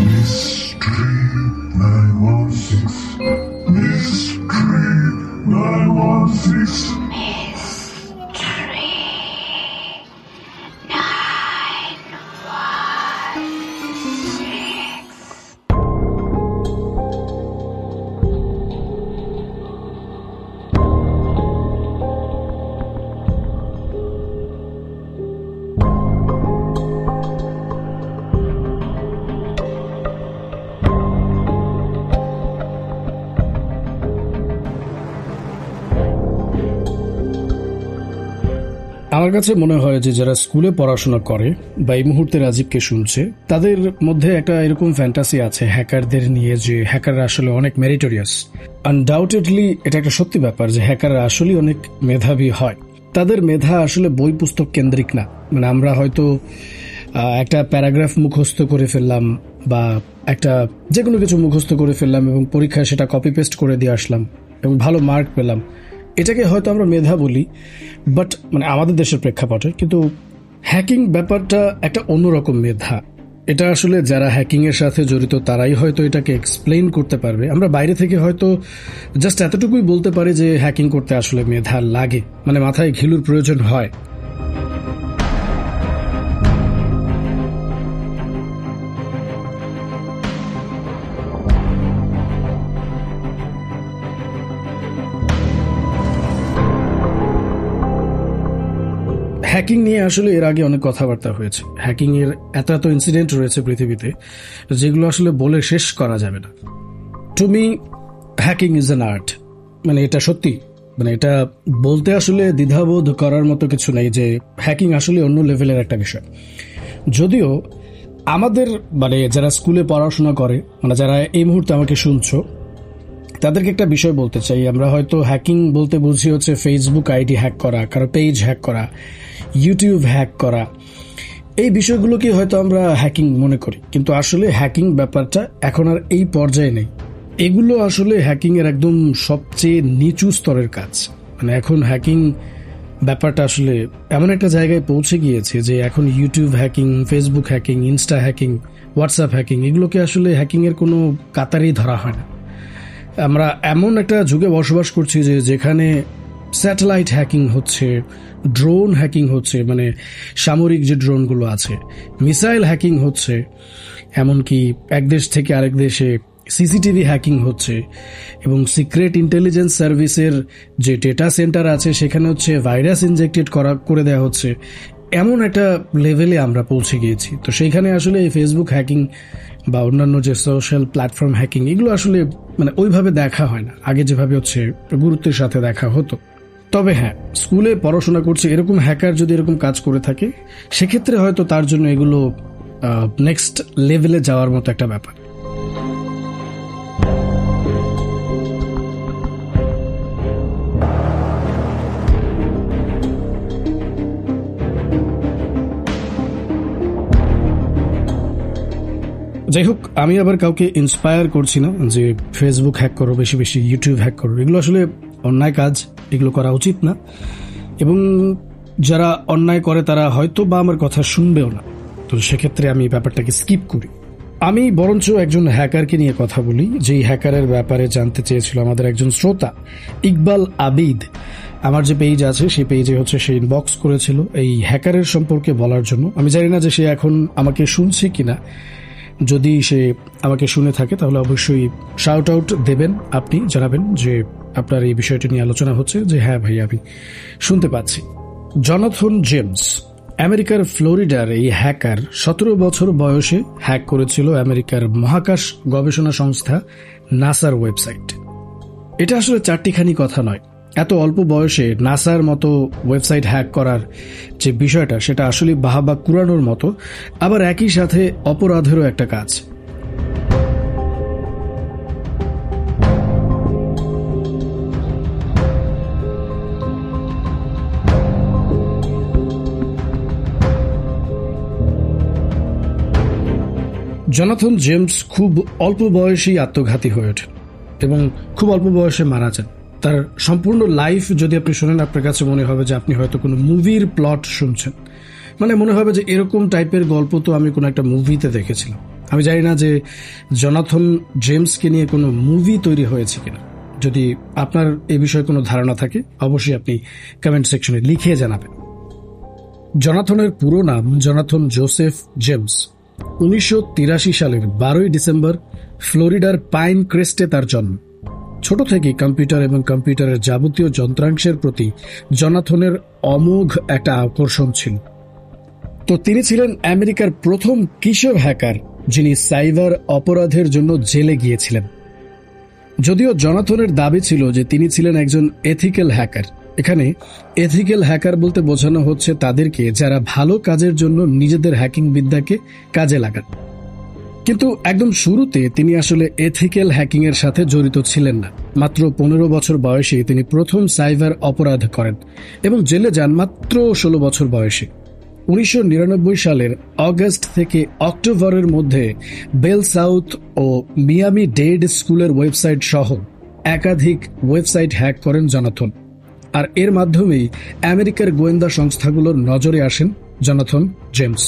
Peace. আমার কাছে মনে হয় যে যারা স্কুলে পড়াশোনা করে বা এই মুহূর্তে রাজীবকে শুনছে, তাদের মধ্যে একটা এরকম ফ্যান্টাসি আছে হ্যাকারদের নিয়ে যে হ্যাকাররা আসলে অনেক মেরিটোরিয়াস আনডাউটেডলি এটা একটা সত্যি ব্যাপার যে হ্যাকাররা আসলেই অনেক মেধাবী হয়। তাদের মেধা আসলে বই পুস্তক কেন্দ্রিক না। মানে আমরা হয়তো একটা প্যারাগ্রাফ মুখস্থ করে ফেললাম বা একটা যে কোনো কিছু মুখস্থ করে ফেললাম এবং পরীক্ষায় সেটা কপি পেস্ট করে দিয়ে আসলাম এবং ভালো মার্ক পেলাম। এটাকে হয়তো আমরা মেধা বলি বাট মানে আমাদের দেশের প্রেক্ষাপটে, কিন্তু হ্যাকিং ব্যাপারটা একটা অন্যরকম মেধা। এটা আসলে যারা হ্যাকিংয়ের সাথে জড়িত, তারাই হয়তো এটাকে এক্সপ্লেইন করতে পারবে। আমরা বাইরে থেকে হয়তো জাস্ট এতটুকুই বলতে পারি যে হ্যাকিং করতে আসলে মেধা লাগে মানে মাথায় ঘিলুর প্রয়োজন হয়। হ্যাকিং নিয়ে আসলে এর আগে অনেক কথাবার্তা হয়েছে। হ্যাকিং এর এত এত ইনসিডেন্ট রয়েছে পৃথিবীতে, যেগুলো আসলে বলে শেষ করা যাবে না। To me hacking is an art মানে এটা সত্যি। মানে এটা বলতে আসলে দ্বিধাবোধ করার মতো কিছু নেই যে হ্যাকিং আসলে অন্য লেভেলের একটা বিষয়। যদিও আমাদের মানে যারা স্কুলে পড়াশোনা করে মানে যারা এই মুহূর্তে আমাকে শুনছো তাদেরকে একটা বিষয় বলতে চাই। আমরা হয়তো হ্যাকিং বলতে বুঝি হচ্ছে ফেসবুক আইডি হ্যাক করা, কারও পেজ হ্যাক করা ইউটিউব হ্যাক করা। এই বিষয়গুলোকে হয়তো আমরা হ্যাকিং মনে করি। কিন্তু আসলে হ্যাকিং ব্যাপারটা এখন আর এই পর্যায়ে নেই। এগুলো আসলে হ্যাকিং এর একদম সবচেয়ে নিচু স্তরের কাজ। মানে এখন হ্যাকিং ব্যাপারটা আসলে এমন একটা জায়গায় পৌঁছে গিয়েছে যে এখন YouTube hacking Facebook hacking Insta hacking WhatsApp hacking এগুলোকে আসলে হ্যাকিং এর কোনো কাতারেই ধরা হয় না। আমরা এমন একটা যুগে বসবাস করছি যে যেখানে স্যাটেলাইট হ্যাকিং হচ্ছে, ড্রোন হ্যাকিং হচ্ছে মানে সামরিক যে ড্রোনগুলো আছে, মিসাইল হ্যাকিং হচ্ছে, এমনকি এক দেশ থেকে আরেক দেশে সিসিটিভি হ্যাকিং হচ্ছে এবং সিক্রেট ইন্টেলিজেন্স সার্ভিসের যে ডেটা সেন্টার আছে সেখানে হচ্ছে ভাইরাস ইনজেক্টেড করা, করে দেওয়া হচ্ছে। এমন একটা লেভেলে আমরা পৌঁছে গিয়েছি। তো সেইখানে আসলে এই ফেসবুক হ্যাকিং বা অন্যান্য যে সোশ্যাল প্ল্যাটফর্ম হ্যাকিং এগুলো আসলে মানে ওইভাবে দেখা হয় না। আগে যেভাবে হচ্ছে গুরুত্বের সাথে দেখা হতো। তবে হ্যাঁ স্কুলে পড়াশোনা করছে এরকম হ্যাকার যদি এরকম কাজ করে থাকে, সেক্ষেত্রে হয়তো তার জন্য এগুলো নেক্সট লেভেলে যাওয়ার মতো একটা ব্যাপার। যাই হোক, আমি আবার কাউকে ইন্সপায়ার করছি না যে ফেসবুক হ্যাক করো, বেশি বেশি ইউটিউব হ্যাক করো। এগুলো আসলে অন্যায় কাজ, এগুলো করা উচিত না। এবং যারা অন্যায় করে, তারা হয়তো বা আমার কথা শুনবেও না। তো সেক্ষেত্রে আমি ব্যাপারটাকে স্কিপ করি। আমি বরঞ্চ একজন হ্যাকারকে নিয়ে কথা বলি, যেই হ্যাকারের ব্যাপারে জানতে চেয়েছিল আমাদের একজন শ্রোতা, ইকবাল আবিদ। আমার যে পেজ আছে, সেই পেজে হচ্ছে সে ইনবক্স করেছিল এই হ্যাকারের সম্পর্কে বলার জন্য। আমি জানি না যে সে এখন আমাকে শুনছে কিনা। যদি সে আমাকে শুনে থাকে, তাহলে অবশ্যই শাউট আউট দেবেন আপনি, জানাবেন যে আপনার এই বিষয়টি নিয়ে আলোচনা হচ্ছে, যে হ্যাঁ ভাই, আমি শুনতে পাচ্ছি। জনাথন জেমস, আমেরিকার ফ্লোরিডার এই হ্যাকার সতেরো বছর বয়সে হ্যাক করেছিল আমেরিকার মহাকাশ গবেষণা সংস্থা নাসার ওয়েবসাইট। এটা আসলে চারটিখানি কথা নয়। এত অল্প বয়সে নাসার মতো ওয়েবসাইট হ্যাক করার যে বিষয়টা, সেটা আসলে বাহাবা কুরানোর মতো, আবার একই সাথে অপরাধেরও একটা কাজ। জনাথন জেমস খুব অল্প বয়সেই আত্মঘাতী হয়ে ওঠেন এবং খুব অল্প বয়সে মারা যান। তার সম্পূর্ণ লাইফ যদি আপনি শোনেন, আপনার কাছে মনে হবে যে আপনি হয়তো কোনো মুভির প্লট শুনছেন। মানে মনে হবে যে এরকম টাইপের গল্প তো আমি কোনো একটা মুভিতে দেখেছিলাম। আমি জানি না যে জনাথন জেমসকে নিয়ে কোনো মুভি তৈরি হয়েছে কিনা। যদি আপনার এ বিষয়ে কোনো ধারণা থাকে, অবশ্যই আপনি কমেন্ট সেকশনে লিখে জানাবেন। জনাথনের পুরো নাম জনাথন জোসেফ জেমস। উনিশশো তিরাশি সালের বারোই ডিসেম্বর ফ্লোরিডার পাইন ক্রেস্টে তার জন্ম। ছোট থেকেই কম্পিউটার এবং কম্পিউটারের যাবতীয় যন্ত্রাংশের প্রতি জনাথনের অমোঘ একটা আকর্ষণ ছিল। তো তিনি ছিলেন আমেরিকার প্রথম কিশোর হ্যাকার, যিনি সাইবার অপরাধের জন্য জেলে গিয়েছিলেন। যদিও জনাথনের দাবি ছিল যে তিনি ছিলেন একজন এথিক্যাল হ্যাকার। এখানে এথিক্যাল হ্যাকার বলতে বোঝানো হচ্ছে তাদেরকে যারা ভালো কাজের জন্য নিজেদের হ্যাকিং বিদ্যাকে কাজে লাগান। কিন্তু একদম শুরুতে তিনি আসলে এথিক্যাল হ্যাকিং এর সাথে জড়িত ছিলেন না। মাত্র পনেরো বছর বয়সে তিনি প্রথম সাইবার অপরাধ করেন এবং জেলে যান মাত্র ষোলো বছর বয়সে। উনিশশো নিরানব্বই সালের অগস্ট থেকে অক্টোবরের মধ্যে বেল সাউথ ও মিয়ামি ডেড স্কুলের ওয়েবসাইট সহ একাধিক ওয়েবসাইট হ্যাক করেন জনাথন। আর এর মাধ্যমেই আমেরিকার গোয়েন্দা সংস্থাগুলোর নজরে আসেন জনাথন জেমস।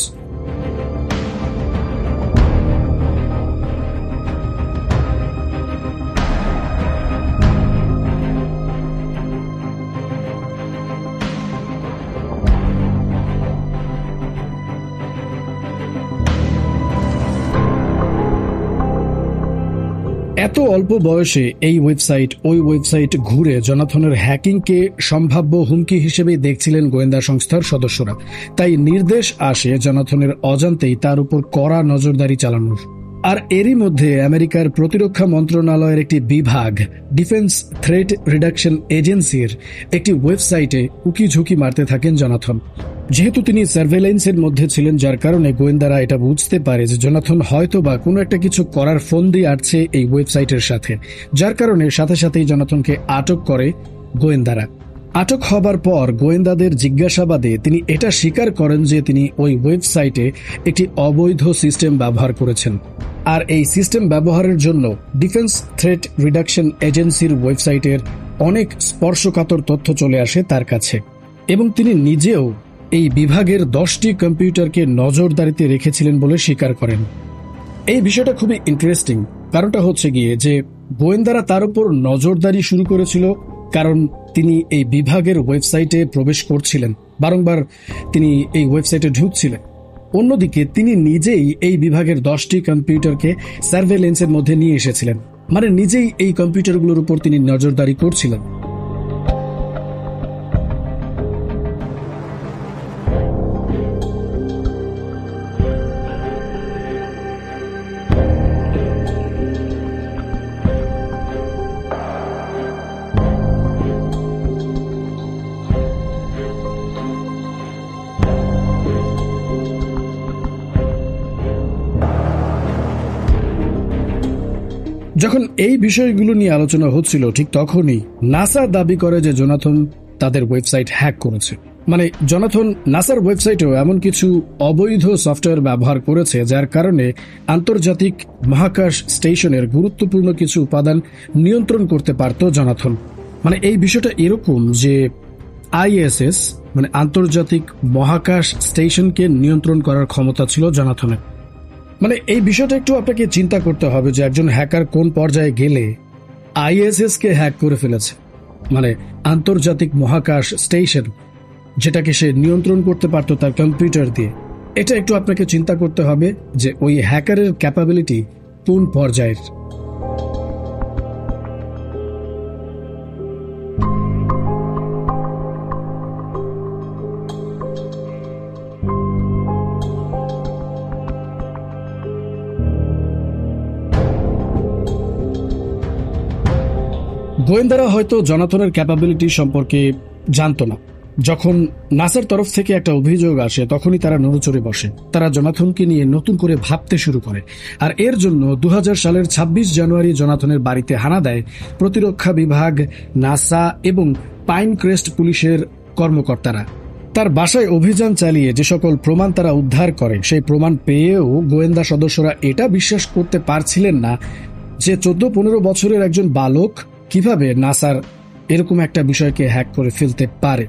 এত অল্প বয়সে এই ওয়েবসাইট, ওই ওয়েবসাইট ঘুরে জনাথনের হ্যাকিংকে সম্ভাব্য হুমকি হিসেবে দেখছিলেন গোয়েন্দা সংস্থার সদস্যরা। তাই নির্দেশ আসে জনাথনের অজান্তেই তার উপর কড়া নজরদারি চালানোর। আর এরই মধ্যে আমেরিকার প্রতিরক্ষা মন্ত্রণালয়ের একটি বিভাগ ডিফেন্স থ্রেট রিডাকশন এজেন্সির একটি ওয়েবসাইটে উকি ঝুঁকি মারতে থাকেন জনাথন। যেহেতু তিনি সার্ভেলেন্সের মধ্যে ছিলেন, যার কারণে গোয়েন্দারা এটা বুঝতে পারে যে জনাথন হয়তো বা কোনো একটা কিছু করার ফোন দিয়ে আসছে এই ওয়েবসাইটের সাথে, যার কারণে সাথে সাথেই জনাথনকে আটক করে গোয়েন্দারা। আটক হবার পর গোয়েন্দাদের জিজ্ঞাসাবাদে তিনি এটা স্বীকার করেন যে তিনি ওই ওয়েবসাইটে একটি অবৈধ সিস্টেম ব্যবহার করেছেন। আর এই সিস্টেম ব্যবহারের জন্য ডিফেন্স থ্রেট রিডাকশন এজেন্সির ওয়েবসাইটের অনেক স্পর্শকাতর তথ্য চলে আসে তার কাছে। এবং তিনি নিজেও এই বিভাগের দশটি কম্পিউটারকে নজরদারিতে রেখেছিলেন বলে স্বীকার করেন। এই বিষয়টা খুবই ইন্টারেস্টিং কারণটা হচ্ছে গিয়ে যে গোয়েন্দারা তার উপর নজরদারি শুরু করেছিল কারণ তিনি এই বিভাগের ওয়েবসাইটে প্রবেশ করছিলেন। বারংবার তিনি এই ওয়েবসাইটে ঢুকছিলেন। অন্যদিকে তিনি নিজেই এই বিভাগের দশটি কম্পিউটারকে সার্ভেলেন্সের মধ্যে নিয়ে এসেছিলেন। মানে নিজেই এই কম্পিউটারগুলোর উপর তিনি নজরদারি করছিলেন। যখন এই বিষয়গুলো নিয়ে আলোচনা হচ্ছিল, ঠিক তখনই নাসা দাবি করে যে জোনাথন তাদের ওয়েবসাইট হ্যাক করেছে। মানে জনাথন নাসার ওয়েবসাইটেও এমন কিছু অবৈধ সফটওয়্যার ব্যবহার করেছে, যার কারণে আন্তর্জাতিক মহাকাশ স্টেশনের গুরুত্বপূর্ণ কিছু উপাদান নিয়ন্ত্রণ করতে পারত জনাথন। মানে এই বিষয়টা এরকম যে আইএসএস মানে আন্তর্জাতিক মহাকাশ স্টেশনকে নিয়ন্ত্রণ করার ক্ষমতা ছিল জনাথনের। মানে এই বিষয়টা একটু আপনাকে চিন্তা করতে হবে যে একজন হ্যাকার কোন পর্যায়ে গেলে আইএসএস কে হ্যাক করে ফেলেছে। মানে আন্তর্জাতিক মহাকাশ স্টেশন যেটাকে সে নিয়ন্ত্রণ করতে পারত তার কম্পিউটার দিয়ে। এটা একটু আপনাকে চিন্তা করতে হবে যে ওই হ্যাকারের ক্যাপাবিলিটি কোন পর্যায়ের। গোয়েন্দারা হয়তো জনাথনের ক্যাপাবিলিটি সম্পর্কে জানতো না। যখন নাসার তরফ থেকে একটা অভিযোগ আসে, তখনই তারা নড়চড়ে বসে। তারা জনাথনকে নিয়ে নতুন করে ভাবতে শুরু করে। আর এর জন্য দু হাজার সালের ২৬ জানুয়ারি জনাথনের বাড়িতে হানা দেয় প্রতিরক্ষা বিভাগ, নাসা এবং পাইন ক্রেস্ট পুলিশের কর্মকর্তারা। তার বাসায় অভিযান চালিয়ে যে সকল প্রমাণ তারা উদ্ধার করে, সেই প্রমাণ পেয়েও গোয়েন্দা সদস্যরা এটা বিশ্বাস করতে পারছিলেন না যে চোদ্দ পনেরো বছরের একজন বালক কীভাবে নাসার এরকম একটা বিষয়কে হ্যাক করে ফেলতে পারে?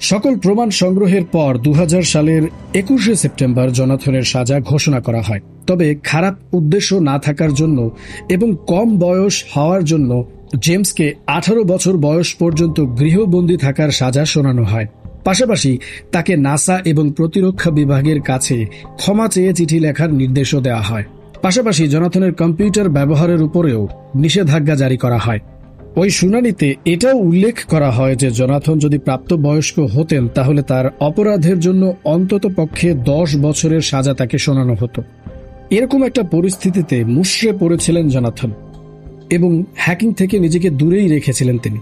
সকল প্রমাণ সংগ্রহের পর দু হাজার সালের একুশে সেপ্টেম্বর জনাথনের সাজা ঘোষণা করা হয়। তবে খারাপ উদ্দেশ্য না থাকার জন্য এবং কম বয়স হওয়ার জন্য জেমসকে আঠারো বছর বয়স পর্যন্ত গৃহবন্দী থাকার সাজা শোনানো হয়। পাশাপাশি তাকে নাসা এবং প্রতিরক্ষা বিভাগের কাছে ক্ষমা চেয়ে চিঠি লেখার নির্দেশও দেওয়া হয়। পাশাপাশি জনাথনের কম্পিউটার ব্যবহারের উপরেও নিষেধাজ্ঞা জারি করা হয়। ওই শুনানিতে এটাও উল্লেখ করা হয় যে জনাথন যদি প্রাপ্তবয়স্ক হতেন, তাহলে তার অপরাধের জন্য অন্তত পক্ষে দশ বছরের সাজা তাকে শোনানো হতো। এরকম একটা পরিস্থিতিতে মুশড়ে পড়েছিলেন জনাথন এবং হ্যাকিং থেকে নিজেকে দূরেই রেখেছিলেন তিনি।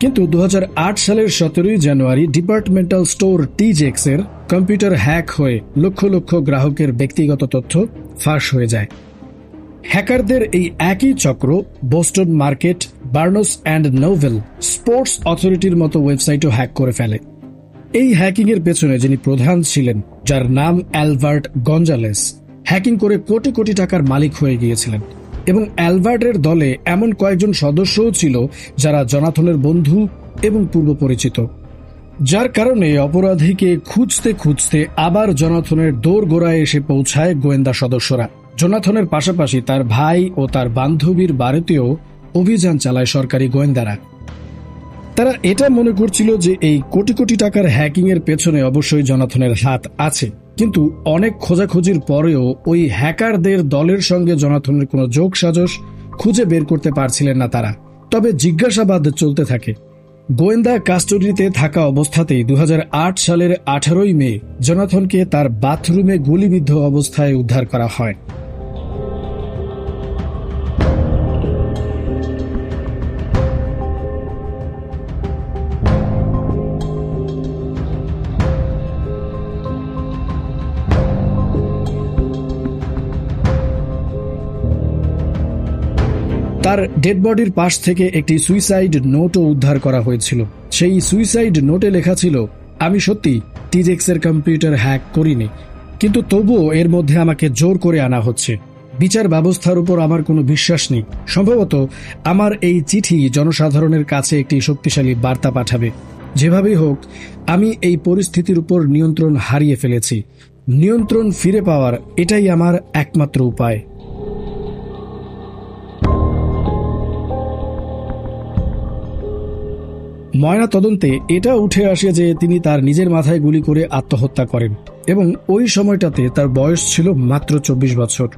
কিন্তু দু হাজার আট সালের সতেরোই জানুয়ারি ডিপার্টমেন্টাল স্টোর টিজেক্স এর কম্পিউটার হ্যাক হয়ে লক্ষ লক্ষ গ্রাহকের ব্যক্তিগত তথ্য ফাঁস হয়ে যায়। হ্যাকারদের এই একই চক্র, Boston Market Barnes and Noble Sports অথরিটির মতো ওয়েবসাইটও হ্যাক করে ফেলে। এই হ্যাকিং এর পেছনে যিনি প্রধান ছিলেন, যার নাম অ্যালবার্ট গঞ্জালেস হ্যাকিং করে কোটি কোটি টাকার মালিক হয়ে গিয়েছিলেন। এবং অ্যালবার্টের দলে এমন কয়েকজন সদস্যও ছিল, যারা জনাথনের বন্ধু এবং পূর্ব পরিচিত যার কারণে অপরাধীকে খুঁজতে খুঁজতে আবার জনাথনের দৌড় গোড়ায় এসে পৌঁছায় গোয়েন্দা সদস্যরা। জোনাথনের পাশাপাশি তার ভাই ও তার বান্ধবীর বাড়িতেও অভিযান চালায় সরকারি গোয়েন্দারা। তারা এটা মনে করছিল যে এই কোটি কোটি টাকার হ্যাকিং এর পেছনে অবশ্যই জনাথনের হাত আছে। কিন্তু অনেক খোঁজাখুঁজির পরেও ওই হ্যাকারদের দলের সঙ্গে জনাথনের কোনো যোগ সাজস খুঁজে বের করতে পারছিলেন না তারা। তবে জিজ্ঞাসাবাদ চলতে থাকে। গোয়েন্দা কাস্টডিতে থাকা অবস্থাতেই দু হাজার আট সালের আঠারোই মে জনাথনকে তার বাথরুমে গুলিবিদ্ধ অবস্থায় উদ্ধার করা হয়। তার ডেড বডির পাশ থেকে একটি সুইসাইড নোটও উদ্ধার করা হয়েছিল। সেই সুইসাইড নোটে লেখা ছিল, আমি সত্যি টিজেক্সের কম্পিউটার হ্যাক করিনি, কিন্তু তবুও এর মধ্যে আমাকে জোর করে আনা হচ্ছে। বিচার ব্যবস্থার উপর আমার কোনো বিশ্বাস নেই। সম্ভবত আমার এই চিঠি জনসাধারণের কাছে একটি শক্তিশালী বার্তা পাঠাবে। যেভাবেই হোক, আমি এই পরিস্থিতির উপর নিয়ন্ত্রণ হারিয়ে ফেলেছি। নিয়ন্ত্রণ ফিরে পাওয়ার এটাই আমার একমাত্র উপায়। ময়না তদন্তে এটা উঠে আসে যে তিনি তার নিজের মাথায় গুলি করে আত্মহত্যা করেন এবং ওই সময়টাতে তার বয়স ছিল মাত্র চব্বিশ বছর।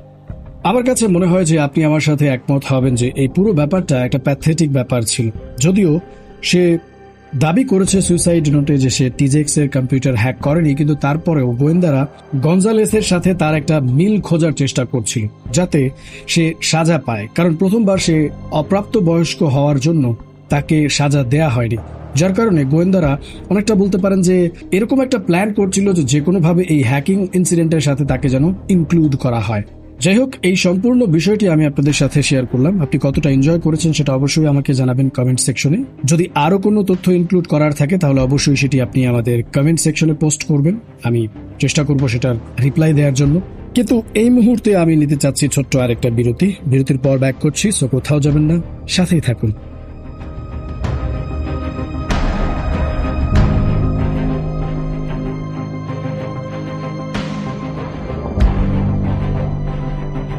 আমার কাছে মনে হয় যে আপনি আমার সাথে একমত হবেন যে এই পুরো ব্যাপারটা একটা প্যাথেটিক ব্যাপার ছিল। যদিও সে দাবি করেছে সুইসাইড নোটে যে সে টিজেক্স এর কম্পিউটার হ্যাক করেনি, কিন্তু তারপরেও গোয়েন্দারা গঞ্জালেসের সাথে তার একটা মিল খোঁজার চেষ্টা করছিল, যাতে সে সাজা পায়। কারণ প্রথমবার সে অপ্রাপ্ত বয়স্ক হওয়ার জন্য তাকে সাজা দেয়া হয়নি। যার কারণে গোয়েন্দারা অনেকটা বলতে পারেন যে এরকম একটা প্ল্যান করছিল যে যে কোনোভাবে এই হ্যাকিং ইনসিডেন্টের সাথে তাকে যেন ইনক্লুড করা হয়। যাই হোক, এই সম্পূর্ণ বিষয়টি আমি আপনাদের সাথে শেয়ার করলাম। আপনি কতটা এনজয় করেছেন সেটা অবশ্যই আমাকে জানাবেন কমেন্ট সেকশনে যদি আরও কোনো তথ্য ইনক্লুড করার থাকে, তাহলে অবশ্যই সেটি আপনি আমাদের কমেন্ট সেকশনে পোস্ট করবেন। আমি চেষ্টা করব সেটার রিপ্লাই দেওয়ার জন্য। কিন্তু এই মুহূর্তে আমি নিতে চাচ্ছি ছোট্ট আরেকটা বিরতি। বিরতির পর ব্যাক করছি সো কোথাও যাবেন না। সাথেই থাকুন।